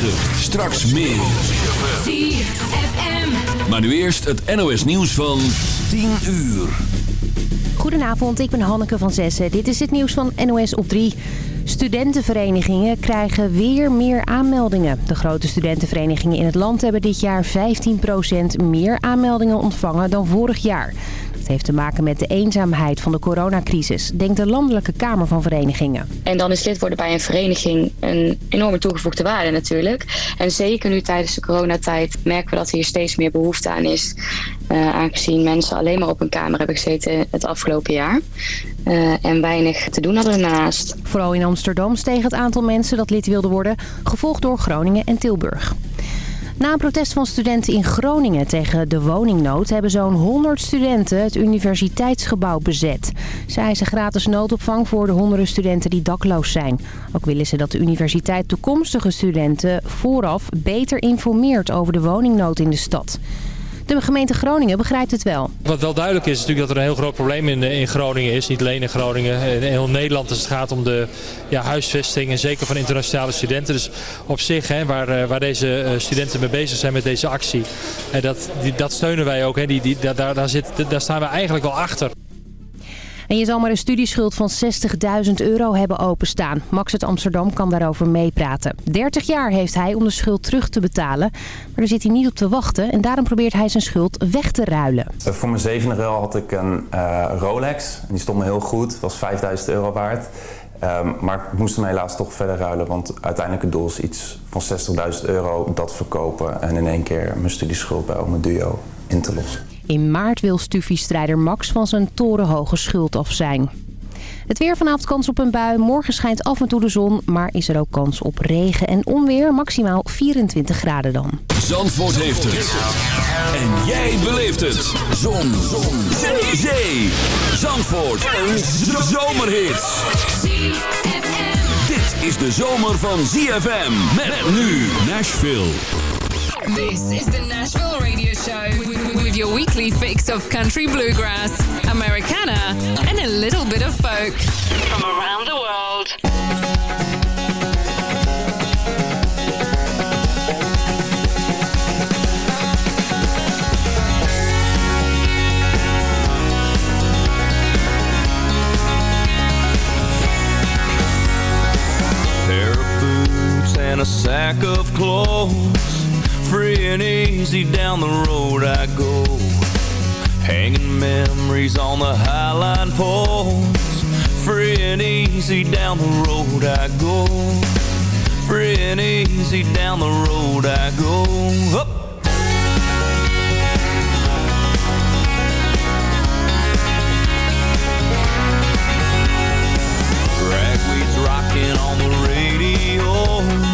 9. Straks meer. Maar nu eerst het NOS nieuws van 10 uur. Goedenavond, ik ben Hanneke van Zessen. Dit is het nieuws van NOS op 3. Studentenverenigingen krijgen weer meer aanmeldingen. De grote studentenverenigingen in het land hebben dit jaar 15% meer aanmeldingen ontvangen dan vorig jaar. Heeft te maken met de eenzaamheid van de coronacrisis, denkt de Landelijke Kamer van Verenigingen. En dan is lid worden bij een vereniging een enorme toegevoegde waarde natuurlijk. En zeker nu tijdens de coronatijd merken we dat hier steeds meer behoefte aan is. Uh, aangezien mensen alleen maar op een kamer hebben gezeten het afgelopen jaar. Uh, en weinig te doen hadden daarnaast. Vooral in Amsterdam steeg het aantal mensen dat lid wilde worden, gevolgd door Groningen en Tilburg. Na een protest van studenten in Groningen tegen de woningnood... hebben zo'n 100 studenten het universiteitsgebouw bezet. Ze eisen gratis noodopvang voor de honderden studenten die dakloos zijn. Ook willen ze dat de universiteit toekomstige studenten vooraf beter informeert... over de woningnood in de stad. De gemeente Groningen begrijpt het wel. Wat wel duidelijk is, is natuurlijk dat er een heel groot probleem in, in Groningen is. Niet alleen in Groningen, in heel Nederland. Dus het gaat om de ja, huisvesting en zeker van internationale studenten. Dus op zich, hè, waar, eh, waar deze studenten mee bezig zijn met deze actie, dat, die, dat steunen wij ook. Hè. Die, die, daar, daar, zit, daar staan we eigenlijk wel achter. En je zal maar een studieschuld van 60.000 euro hebben openstaan. Max uit Amsterdam kan daarover meepraten. 30 jaar heeft hij om de schuld terug te betalen. Maar daar zit hij niet op te wachten. En daarom probeert hij zijn schuld weg te ruilen. Voor mijn zevende ruil had ik een uh, Rolex. Die stond me heel goed. Was 5000 euro waard. Um, maar ik moest hem helaas toch verder ruilen. Want uiteindelijk het doel is iets van 60.000 euro dat verkopen. En in één keer mijn studieschuld bij mijn duo in te lossen. In maart wil Stuffi-strijder Max van zijn torenhoge schuld af zijn. Het weer vanavond kans op een bui. Morgen schijnt af en toe de zon, maar is er ook kans op regen en onweer. Maximaal 24 graden dan. Zandvoort heeft het. En jij beleeft het. Zon. zon. Zee. Zee. Zandvoort. Een zomerhit. Dit is de zomer van ZFM. Met nu Nashville. This is the Nashville Show with your weekly fix of country bluegrass, Americana, and a little bit of folk from around the world. Pair of boots and a sack of clothes free and easy down the road I go. Hanging memories on the highline poles. Free and easy down the road I go. Free and easy down the road I go. Up. Ragweed's rocking on the radio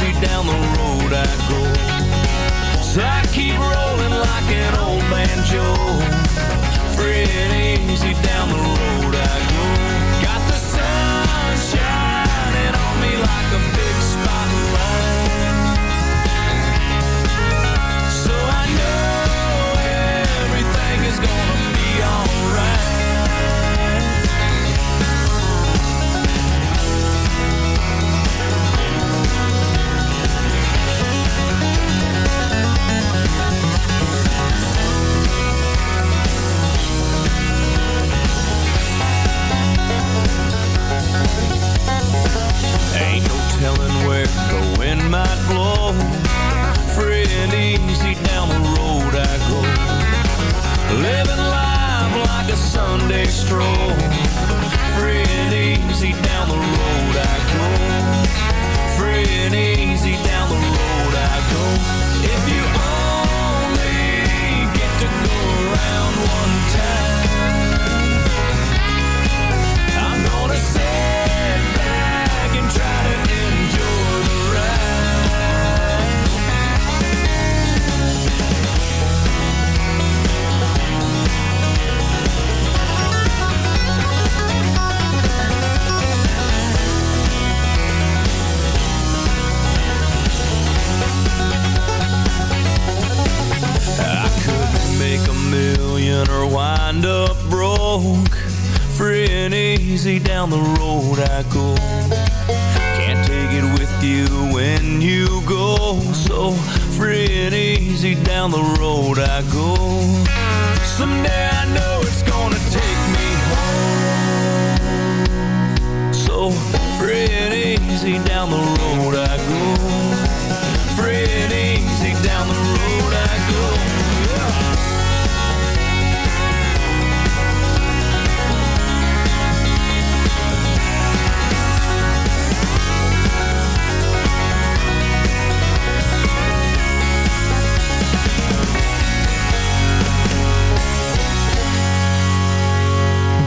easy down the road I go. So I keep rolling like an old banjo. Free and easy down the road I go. Got the sun shining on me like a big spotlight. So I know everything is gonna be alright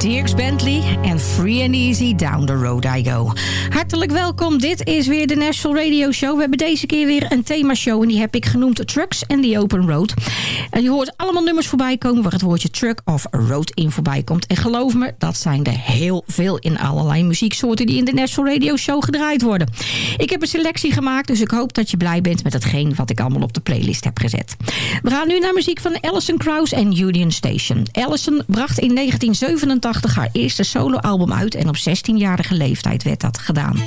Dirks Bentley en Free and Easy Down the Road I Go. Hartelijk welkom, dit is weer de National Radio Show. We hebben deze keer weer een themashow en die heb ik genoemd Trucks and the Open Road. En je hoort allemaal nummers voorbij komen waar het woordje truck of road in voorbij komt. En geloof me, dat zijn er heel veel in allerlei muzieksoorten die in de National Radio Show gedraaid worden. Ik heb een selectie gemaakt, dus ik hoop dat je blij bent met hetgeen wat ik allemaal op de playlist heb gezet. We gaan nu naar muziek van Alison Krauss en Union Station. Alison bracht in 1987 haar eerste soloalbum uit en op 16-jarige leeftijd werd dat gedaan.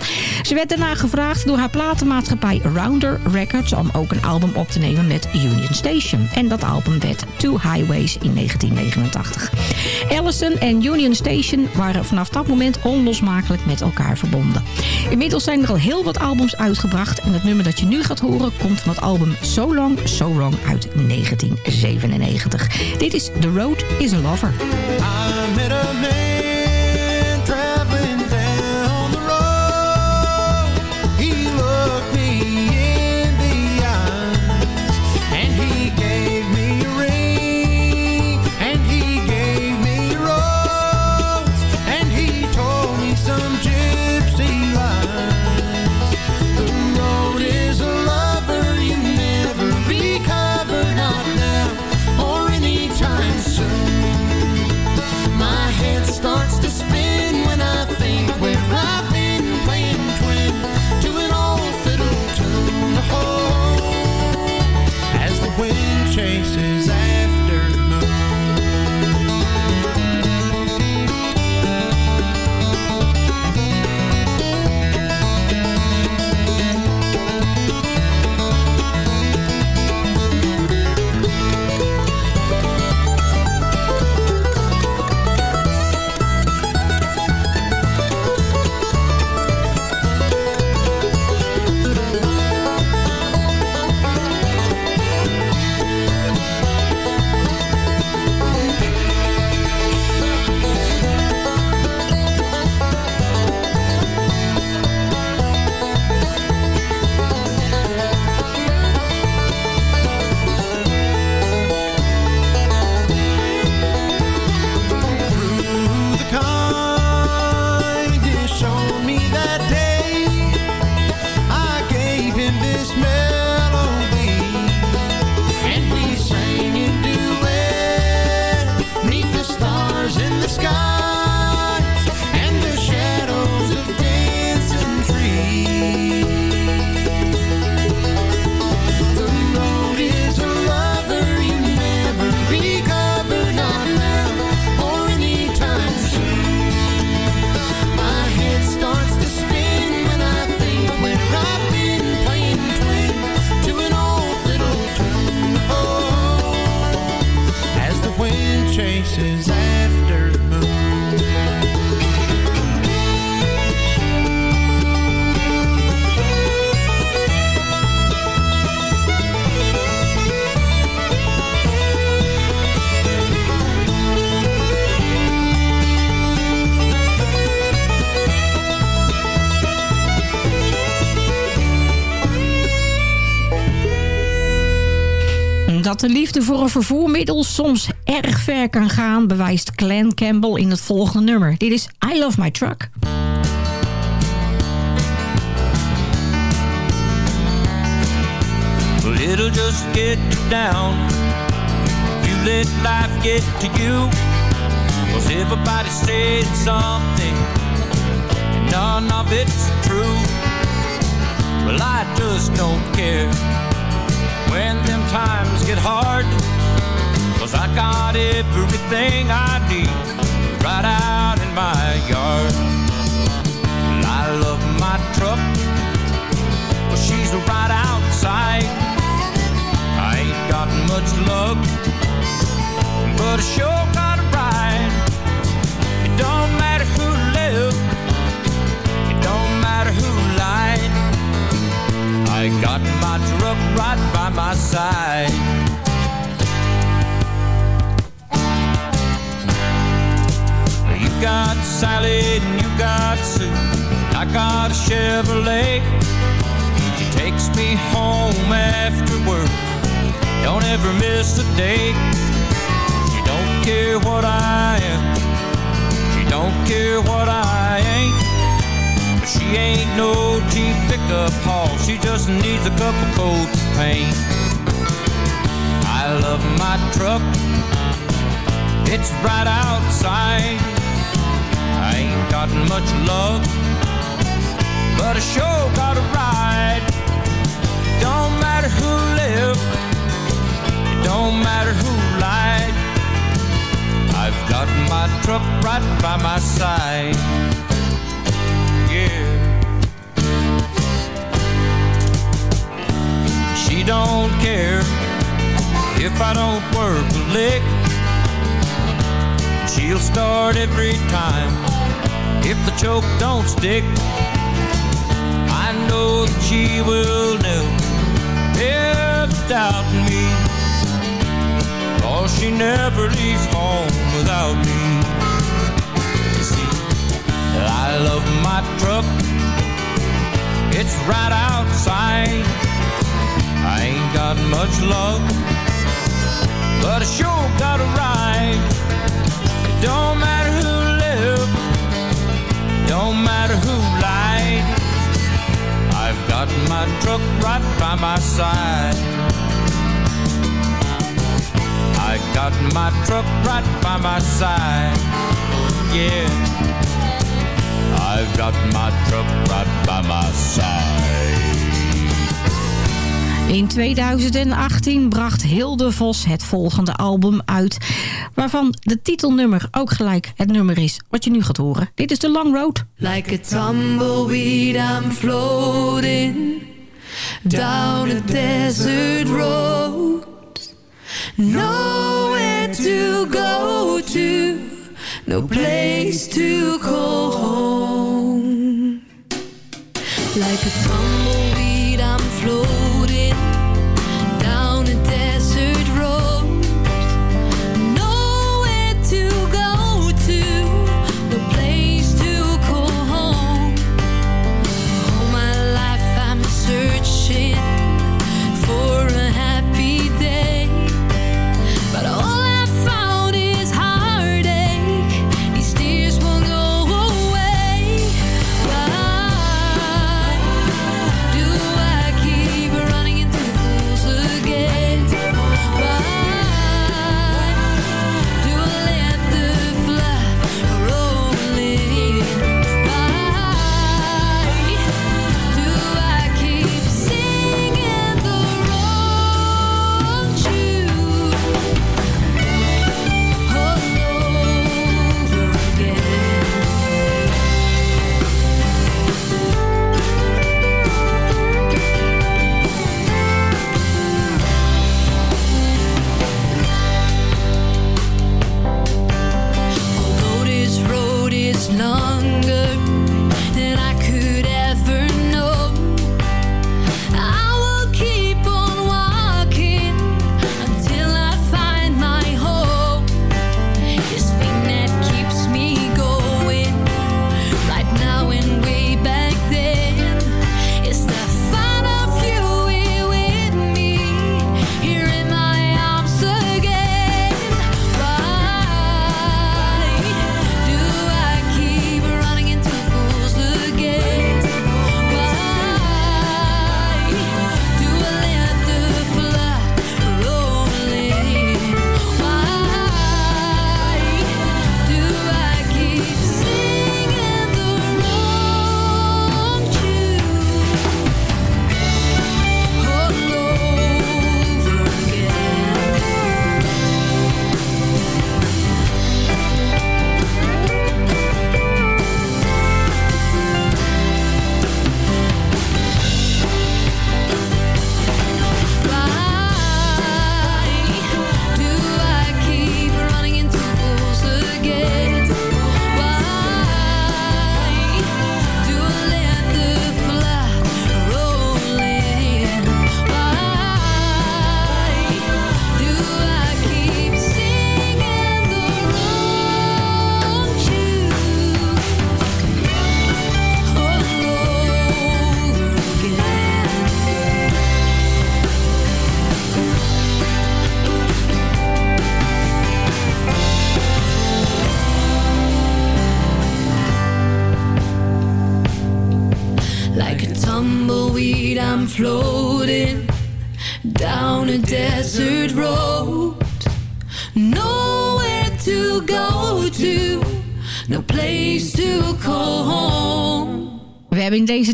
Ze werd daarna gevraagd door haar platenmaatschappij Rounder Records om ook een album op te nemen met Union Station. En dat album werd Two Highways in 1989. Allison en Union Station waren vanaf dat moment onlosmakelijk met elkaar verbonden. Inmiddels zijn er al heel wat albums uitgebracht en het nummer dat je nu gaat horen komt van het album So Long, So Wrong uit 1997. Dit is The Road is a Lover. I Dat de liefde voor een vervoermiddel soms erg ver kan gaan... bewijst Clan Campbell in het volgende nummer. Dit is I Love My Truck. It'll just get you down. You let life get to you. Cause everybody said something. None of it's true. Well, I just don't care when them times get hard. Cause I got everything I need right out in my yard. And I love my truck, but she's right outside. I ain't got much luck, but I sure got I got my truck right by my side. You got Sally and you got Sue. I got a Chevrolet. She takes me home after work. Don't ever miss a day. She don't care what I am. She don't care what I ain't. But she ain't no cheap pickup haul. She just needs a couple coats of paint. I love my truck. It's right outside. I ain't got much love, but I sure got a ride. Don't matter who lived, it don't matter who lied. I've got my truck right by my side. Don't care if I don't work a lick. She'll start every time if the choke don't stick. I know that she will never, ever doubt me. Cause she never leaves home without me. You see, I love my truck. It's right outside. I ain't got much love, but I sure got a ride. It don't matter who lived, don't matter who lied. I've got my truck right by my side. I got my truck right by my side. Yeah. I've got my truck right by my side. In 2018 bracht Hilde Vos het volgende album uit... waarvan de titelnummer ook gelijk het nummer is wat je nu gaat horen. Dit is The Long Road. Like a tumbleweed I'm floating Down a desert road Nowhere to go to No place to call home Like a tumbleweed I'm floating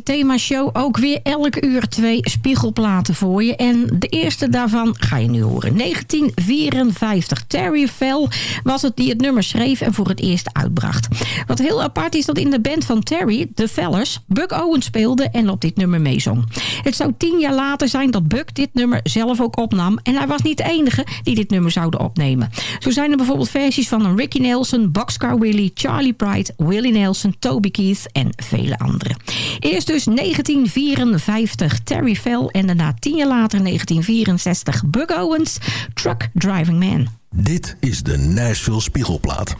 deze themashow ook weer elk uur twee spiegelplaten voor je. En de eerste daarvan ga je nu horen. 1954. Terry Fell was het die het nummer schreef en voor het eerst uitbracht. Wat heel apart is dat in de band van Terry, de Fellers, Buck Owens speelde en op dit nummer meezong. Het zou tien jaar later zijn dat Buck dit nummer zelf ook opnam. En hij was niet de enige die dit nummer zouden opnemen. Zo zijn er bijvoorbeeld versies van Ricky Nelson, Boxcar Willie, Charlie Pride, Willie Nelson, Toby Keith en vele anderen. Eerst dus 1954 Terry Fell en daarna tien jaar later 1964 Buck Owens, Truck Driving Man. Dit is de Nashville Spiegelplaat.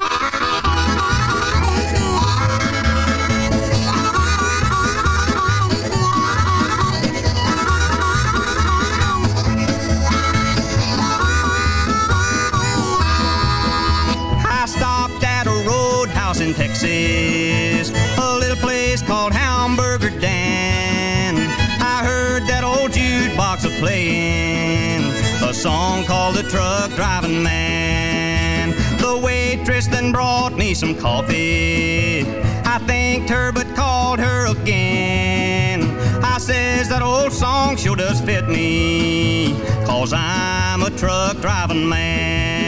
I stopped at a roadhouse in Texas, a little place called playing a song called The Truck Driving Man. The waitress then brought me some coffee. I thanked her but called her again. I says that old song sure does fit me, cause I'm a truck driving man.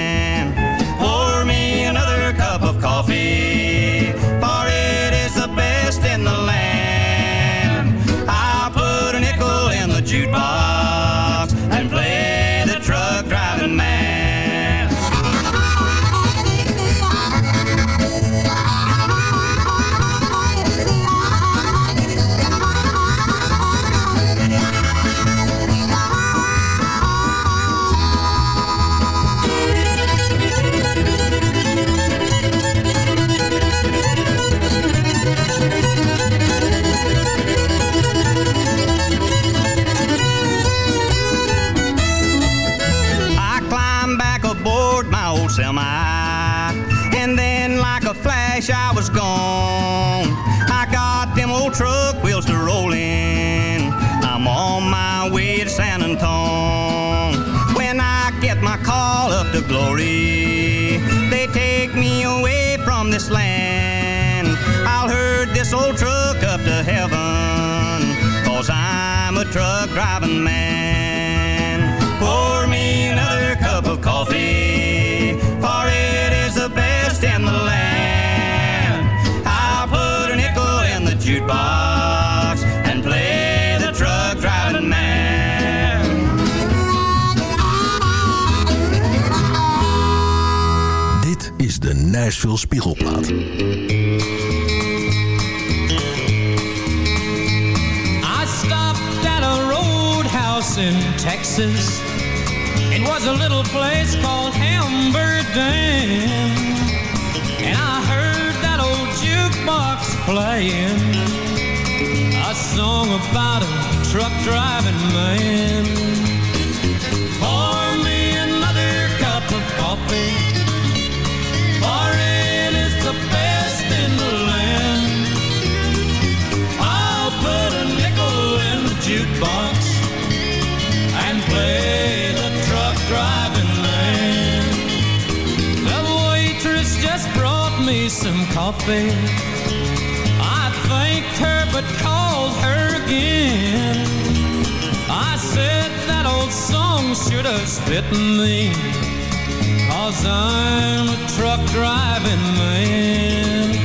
Truck driving man. Pour me another cup of coffee, for it is the best in the land. I'll put a nickel in the jukebox de Nashville Spiegelplaat. In Texas. It was a little place called Hamburgdan. And I heard that old jukebox playing a song about a truck driving man. Pour me another cup of coffee, for me some coffee. I thanked her but called her again. I said that old song should have spit me. Cause I'm a truck driving man.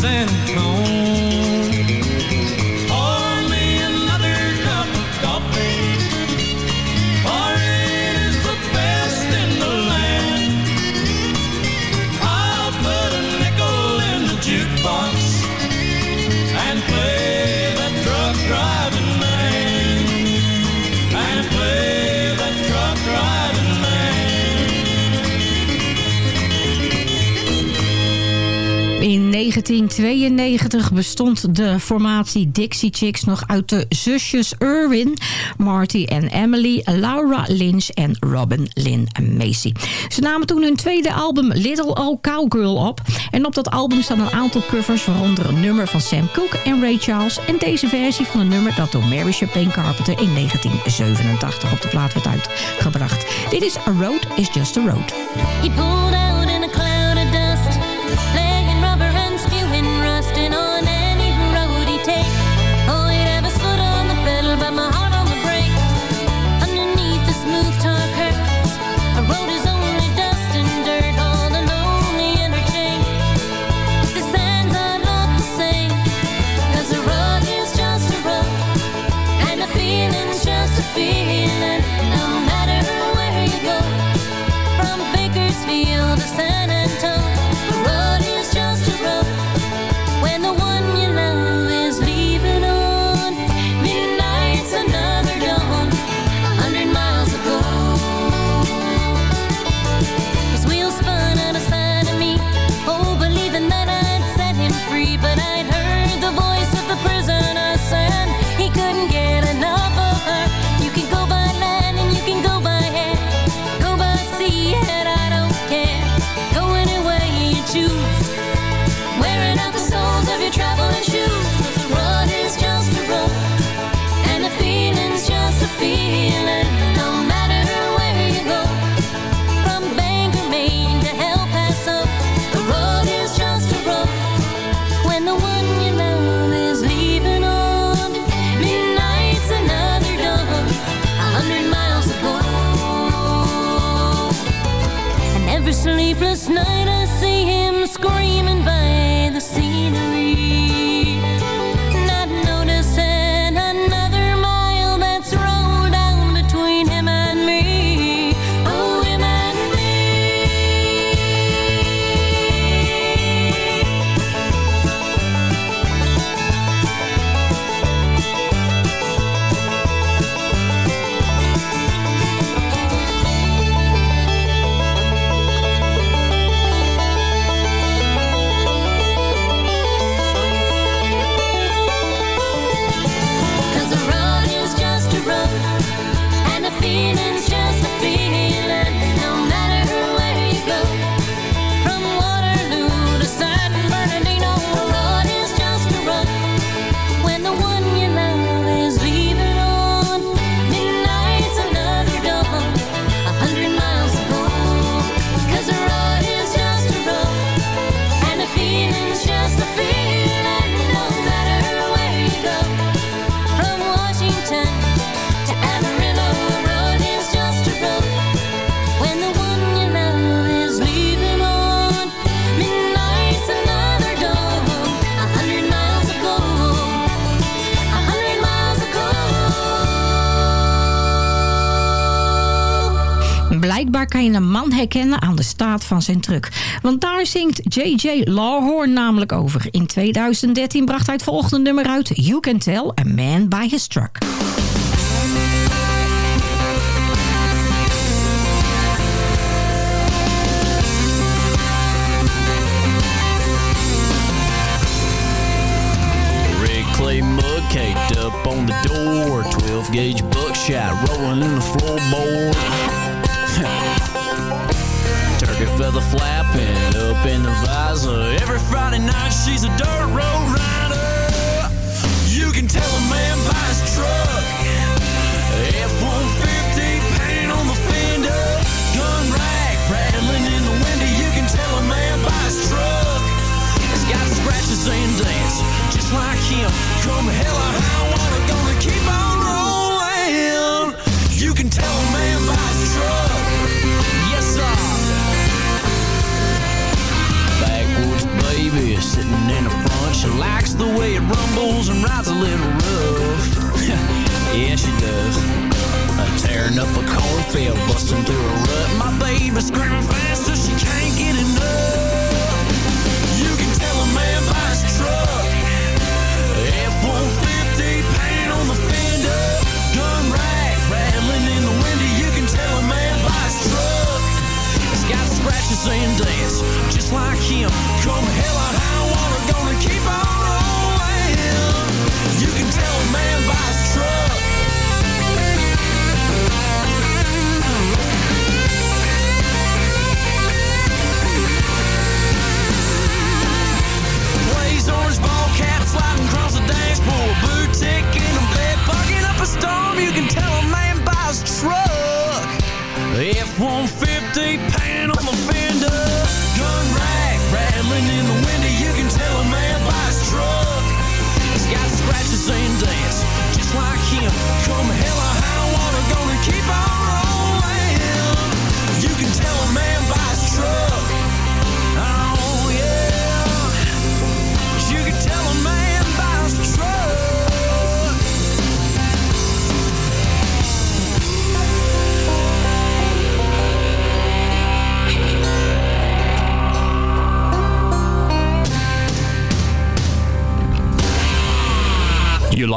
San 1992 bestond de formatie Dixie Chicks nog uit de zusjes Irwin, Marty en Emily, Laura Lynch en Robin Lynn Macy. Ze namen toen hun tweede album Little Old Cowgirl op. En op dat album staan een aantal covers, waaronder een nummer van Sam Cooke en Ray Charles. En deze versie van een nummer dat door Mary Chapin Carpenter in 1987 op de plaat werd uitgebracht. Dit is A Road is Just a Road. kan je een man herkennen aan de staat van zijn truck. Want daar zingt J.J. Lawhorn namelijk over. In 2013 bracht hij het volgende nummer uit... You Can Tell a Man By His Truck. Clay mud caked up on the door. 12 gauge buckshot rolling in the floor. flapping up in the visor. Every Friday night, she's a dirt road rider. You can tell a man by his truck. F-150 paint on the fender. Gun rack rattling in the window. You can tell a man by his truck. He's got scratches and dents, just like him. Come hell or high sitting in her front. She likes the way it rumbles and rides a little rough. yeah, she does. Uh, tearing up a cornfield, busting through a rut. My baby screaming faster, she can't get enough. You can tell a man by his truck. F-150 paint on the fender. Gun rack rattling in the window. You can tell a man by his truck. It's got scratches and dents. Just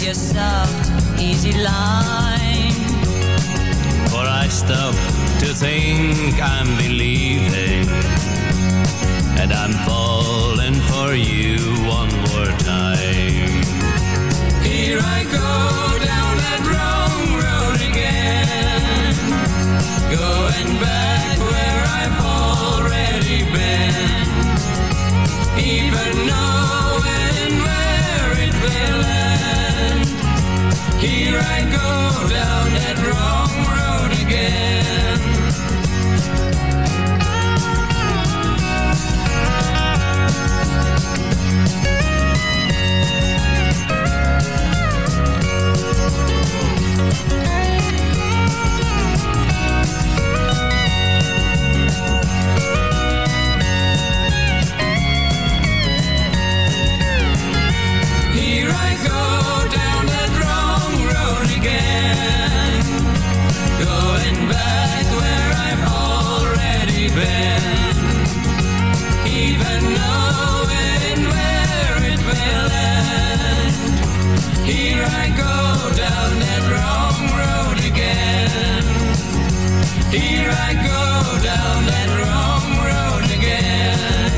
and your soft, easy line. For I stop to think I'm believing. And I'm falling for you one more time. Here I go down that wrong road again, going back where I've already been, even knowing where it. Here I go down that wrong road again. Here I go down that wrong road again. Here I go down that wrong road again.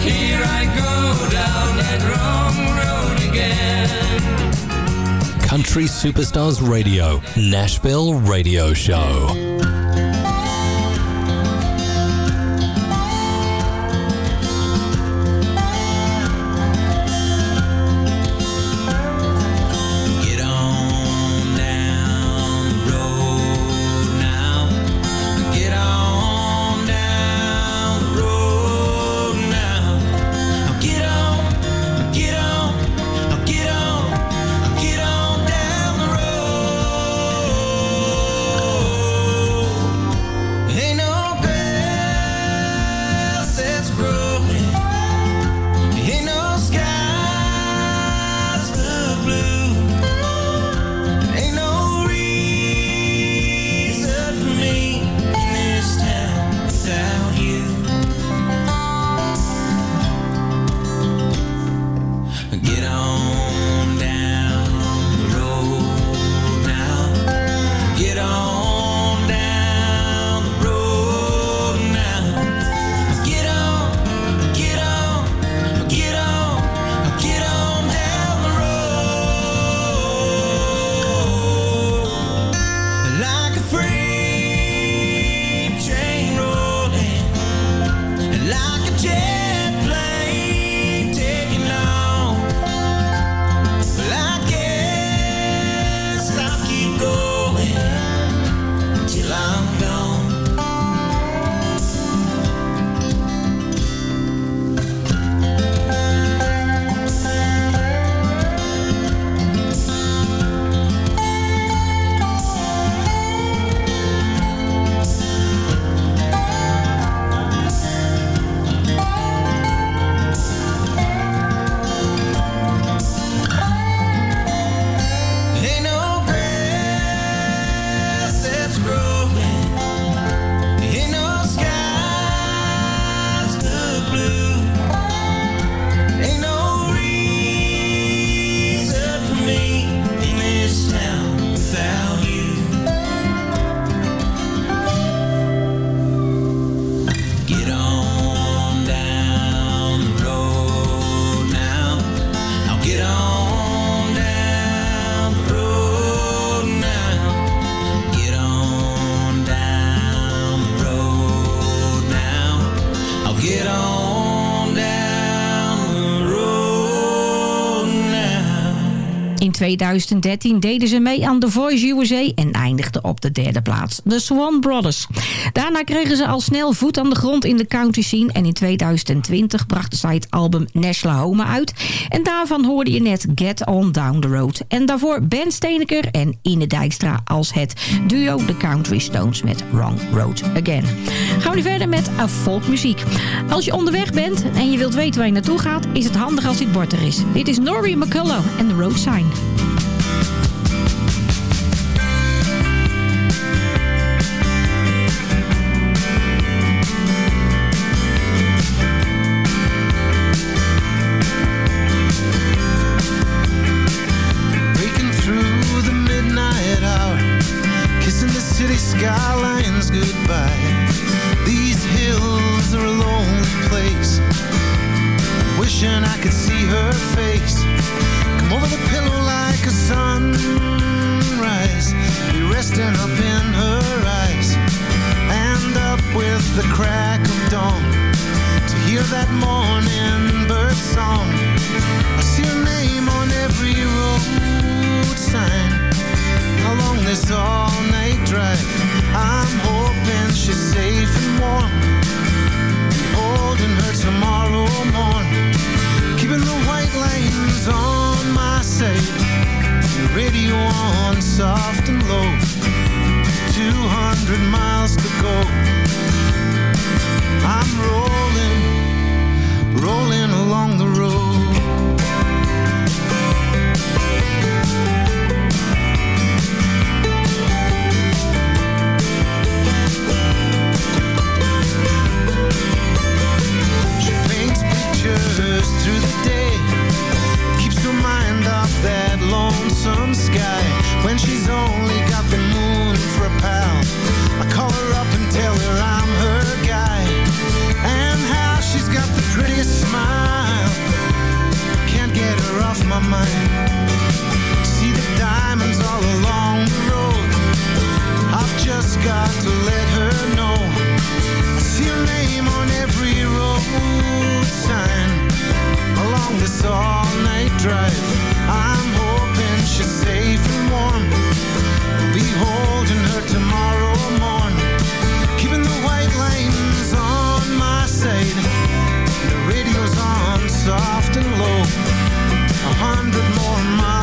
Here I go down that wrong road again. Country Superstars Radio, Nashville Radio Show. 2013 deden ze mee aan The Voice USA en eindigden op de derde plaats. De Swan Brothers. Daarna kregen ze al snel voet aan de grond in de country scene en in 2020 brachten zij het album Neslahoma uit. En daarvan hoorde je net Get On Down The Road. En daarvoor Ben Steeneker en Ine Dijkstra als het duo The Country Stones met Wrong Road Again. Gaan we nu verder met uh, folkmuziek. Als je onderweg bent en je wilt weten waar je naartoe gaat, is het handig als dit bord er is. Dit is Norrie McCullough en The Road Sign. Her face. Come over the pillow like a sunrise. Be resting up in her eyes. And up with the crack of dawn. To hear that morning bird song. I see her name on every road sign. Along this all-night drive. I'm hoping she's safe and warm. Holding her tomorrow morn. Keeping the white lines on my side. The radio on soft and low. 200 miles to go. I'm rolling, rolling along the road. Through the day Keeps her mind off that lonesome sky. When she's only got the moon for a pal I call her up and tell her I'm her guy. And how she's got the prettiest smile Can't get her off my mind. See the diamonds all along the road I've just got to let her this all-night drive. I'm hoping she's safe and warm. I'll be holding her tomorrow morn Keeping the white lines on my side. The radio's on soft and low. A hundred more miles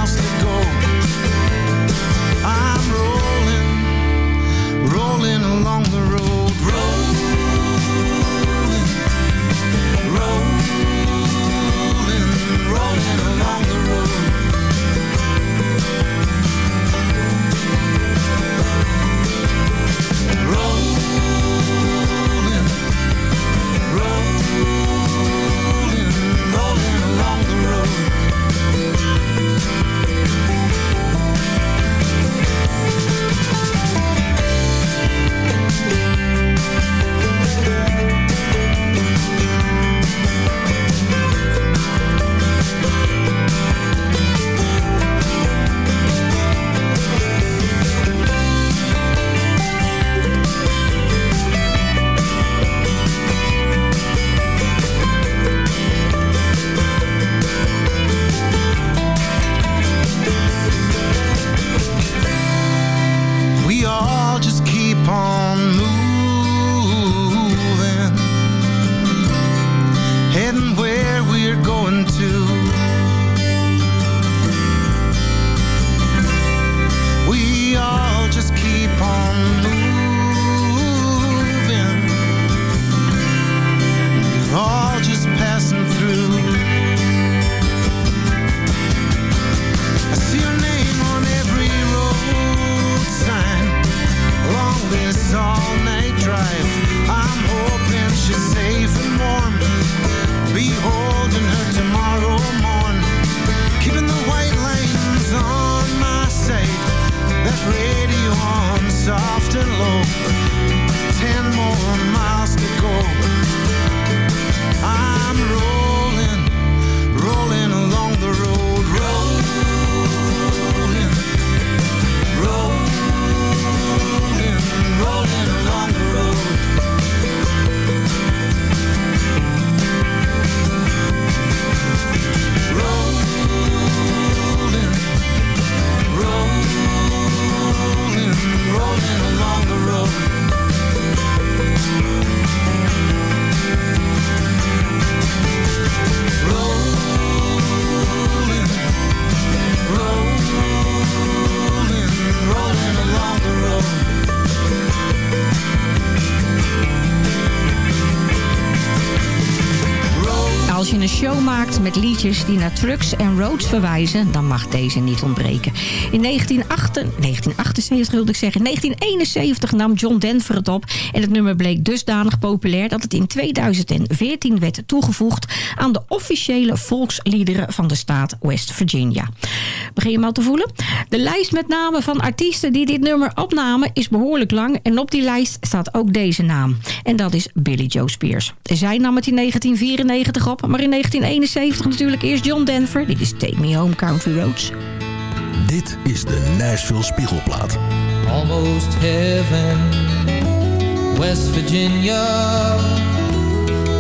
die naar trucks en roads verwijzen, dan mag deze niet ontbreken. In 1978, 1978 wilde ik zeggen, 1971 nam John Denver het op en het nummer bleek dusdanig populair dat het in 2014 werd toegevoegd aan de officiële volksliederen van de staat West Virginia. Begin je hem al te voelen? De lijst met namen van artiesten die dit nummer opnamen is behoorlijk lang. En op die lijst staat ook deze naam. En dat is Billy Joe Spears. Zij nam het in 1994 op, maar in 1971 natuurlijk eerst John Denver. Dit is Take Me Home Country Roads. Dit is de Nashville Spiegelplaat. Almost heaven, West Virginia,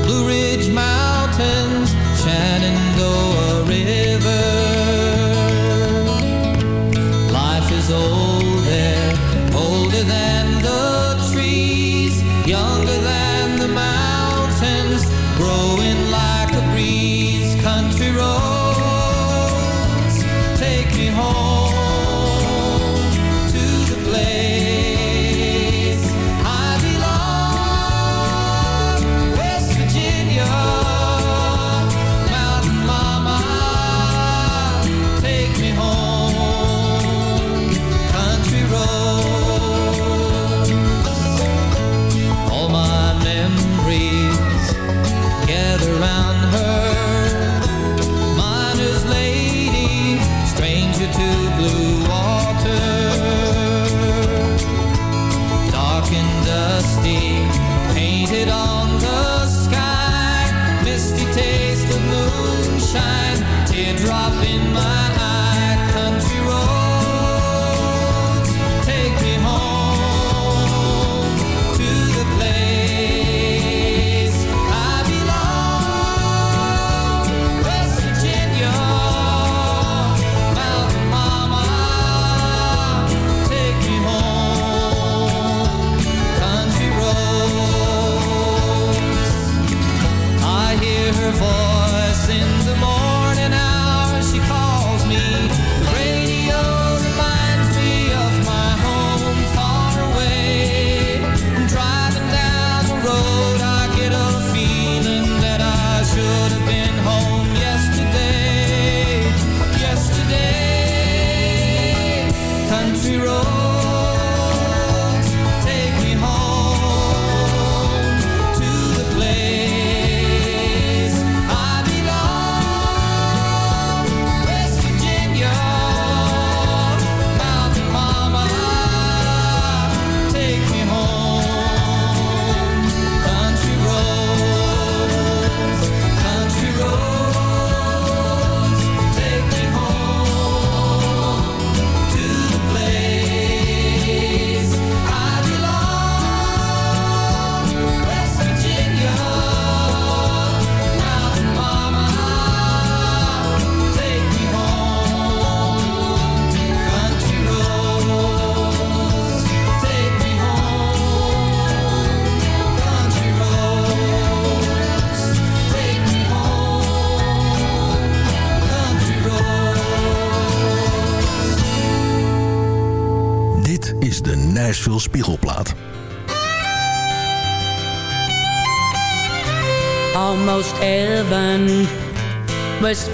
Blue Ridge Mountains, Shenandoah River.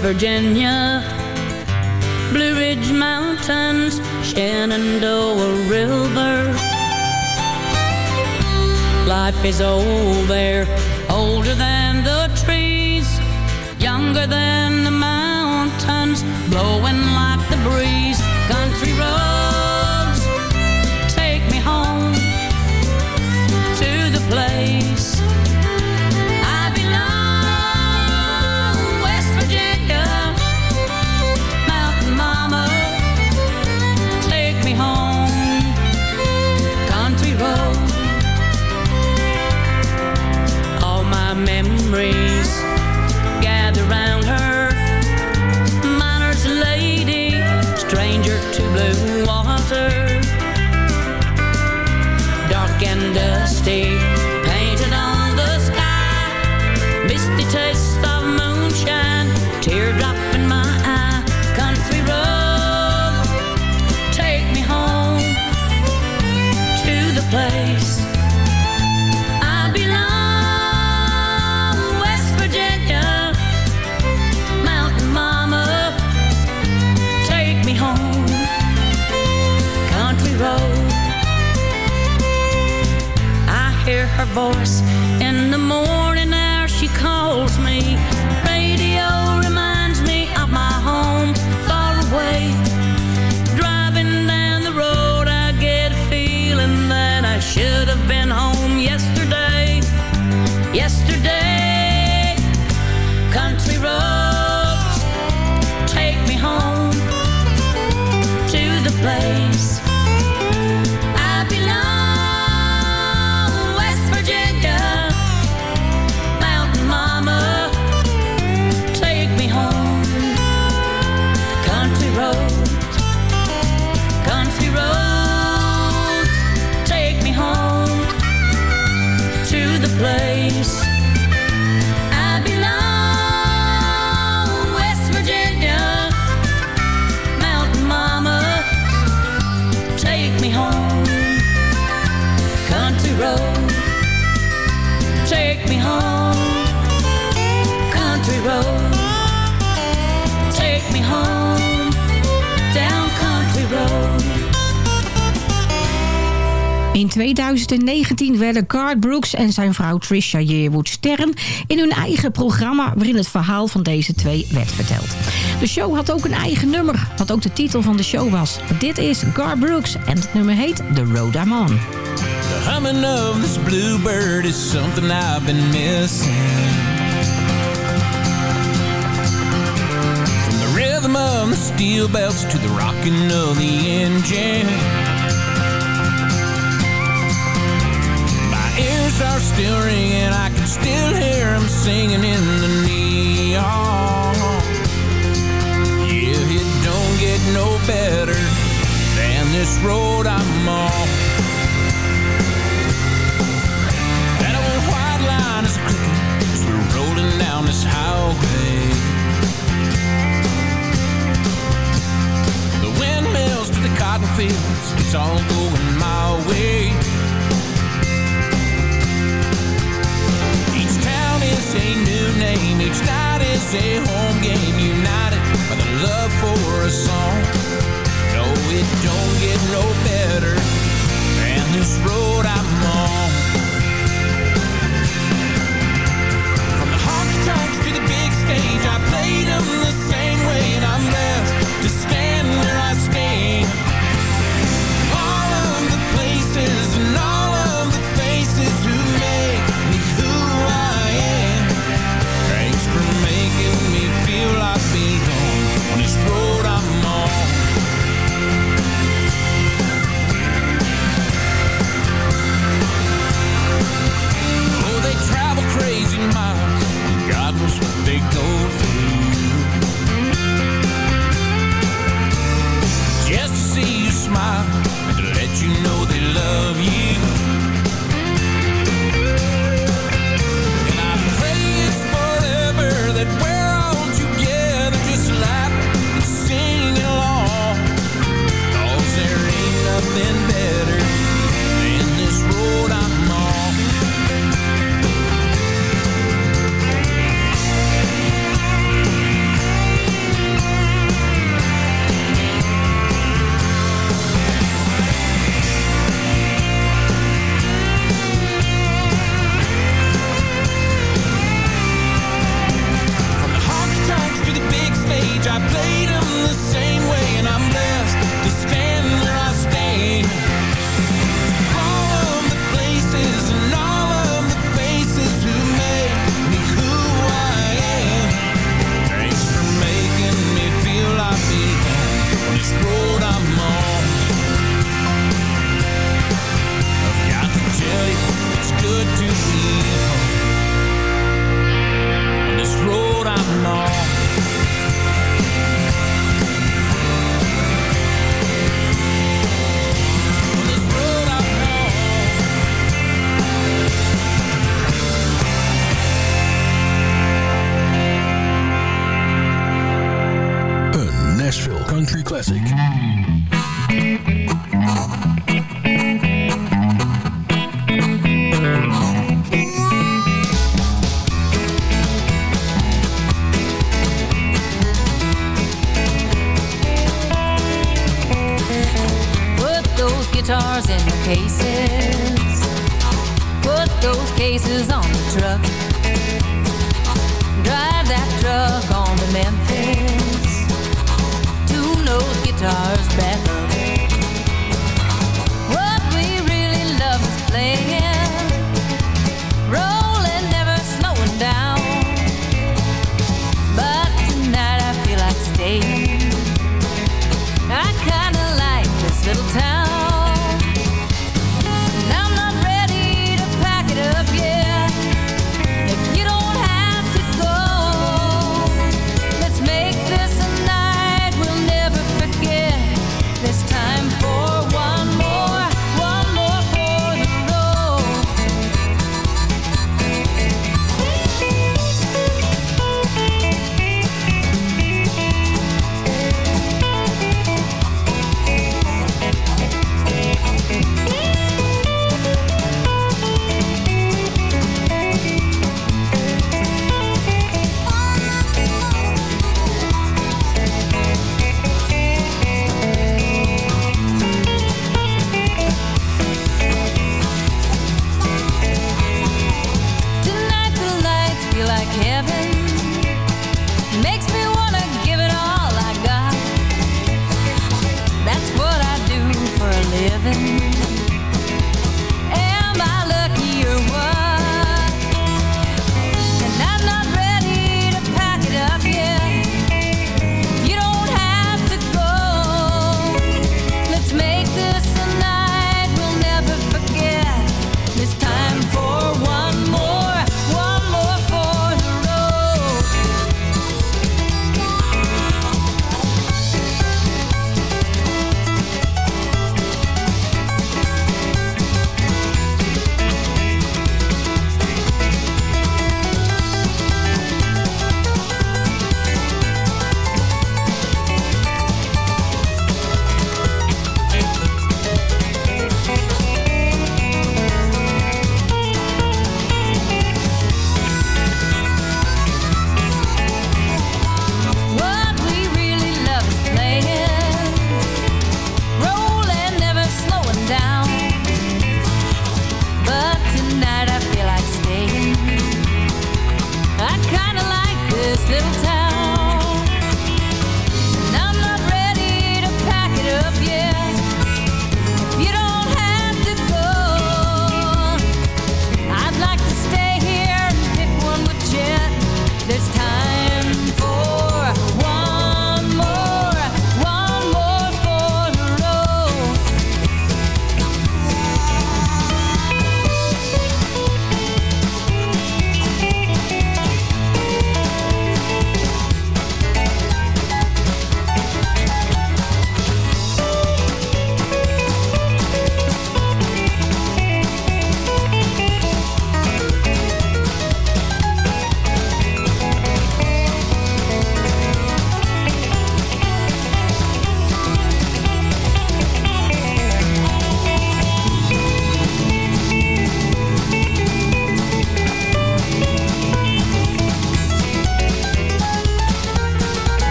Virginia, Blue Ridge Mountains, Shenandoah River. Life is old 2019 werden Garth Brooks en zijn vrouw Trisha Yearwood sterren in hun eigen programma waarin het verhaal van deze twee werd verteld. De show had ook een eigen nummer, wat ook de titel van de show was. Dit is Garth Brooks en het nummer heet The Road I'm On. The humming of this bluebird is something I've been missing. From the rhythm of the steel to the rocking of the engine. Are still ringing, I can still hear them singing in the neon. Yeah, it don't get no better than this road I'm on. That old white line is clicking as we're rolling down this highway. The windmills to the cotton fields, it's all going my way. A new name, each night is a home game, united by the love for a song. No, it don't get no better than this road I'm on. From the honky tonks to the big stage, I played them the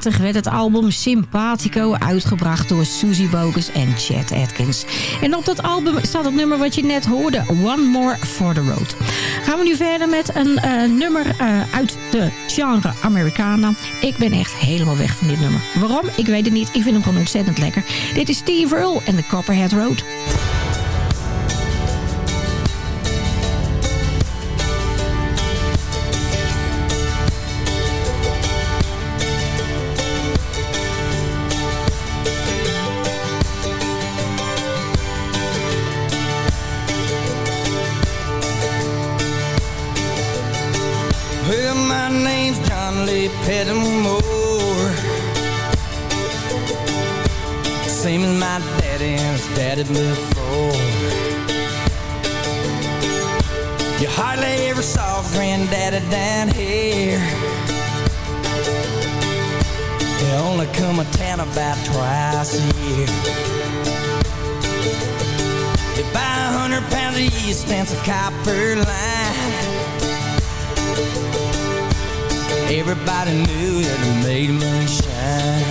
1994 werd het album Simpatico uitgebracht door Susie Bogus en Chet Atkins. En op dat album staat het nummer wat je net hoorde, One More for the Road. Gaan we nu verder met een eh, nummer eh, uit de genre Americana. Ik ben echt helemaal weg van dit nummer. Waarom? Ik weet het niet. Ik vind hem gewoon ontzettend lekker. Dit is Steve Earle en de Copperhead Road. And some copper line. Everybody knew that it made moonshine.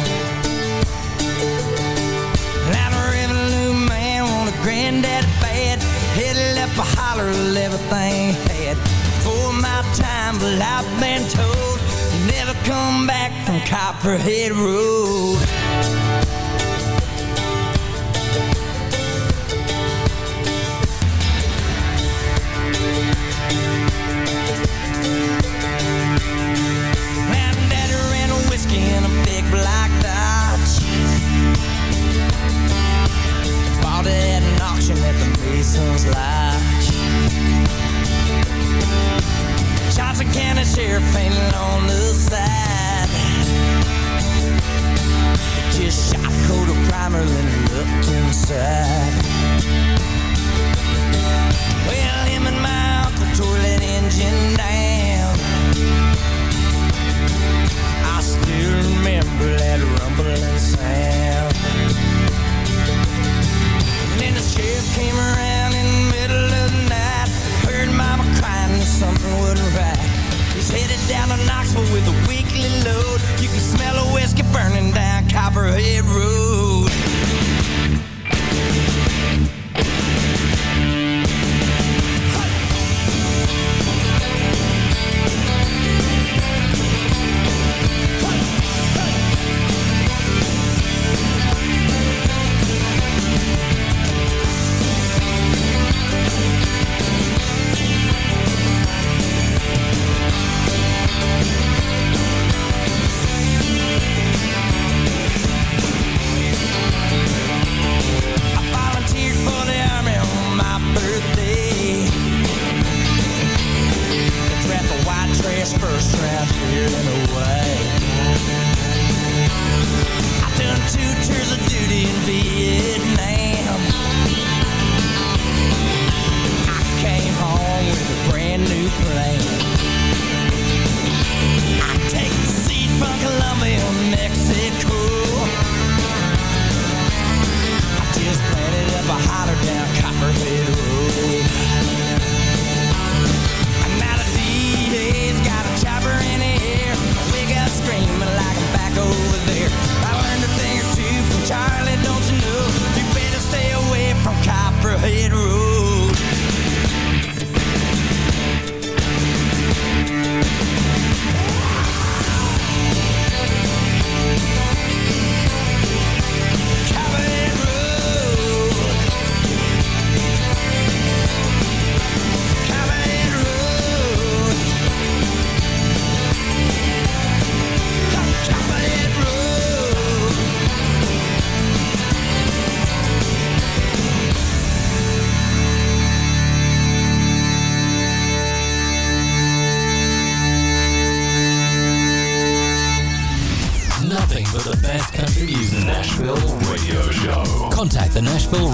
Now the revenue man want a granddaddy bad. Headed up a holler everything had. For my time, but I've been told never come back from Copperhead Road. Mason's Lodge. Johnson County Sheriff painted on the side. Just shot a coat of primer, then looked inside. Well, him and my uncle tore that engine down. I still remember that rumbling sound. And then the sheriff came around down to Knoxville with a weekly load. You can smell a whiskey burning down Copperhead Road.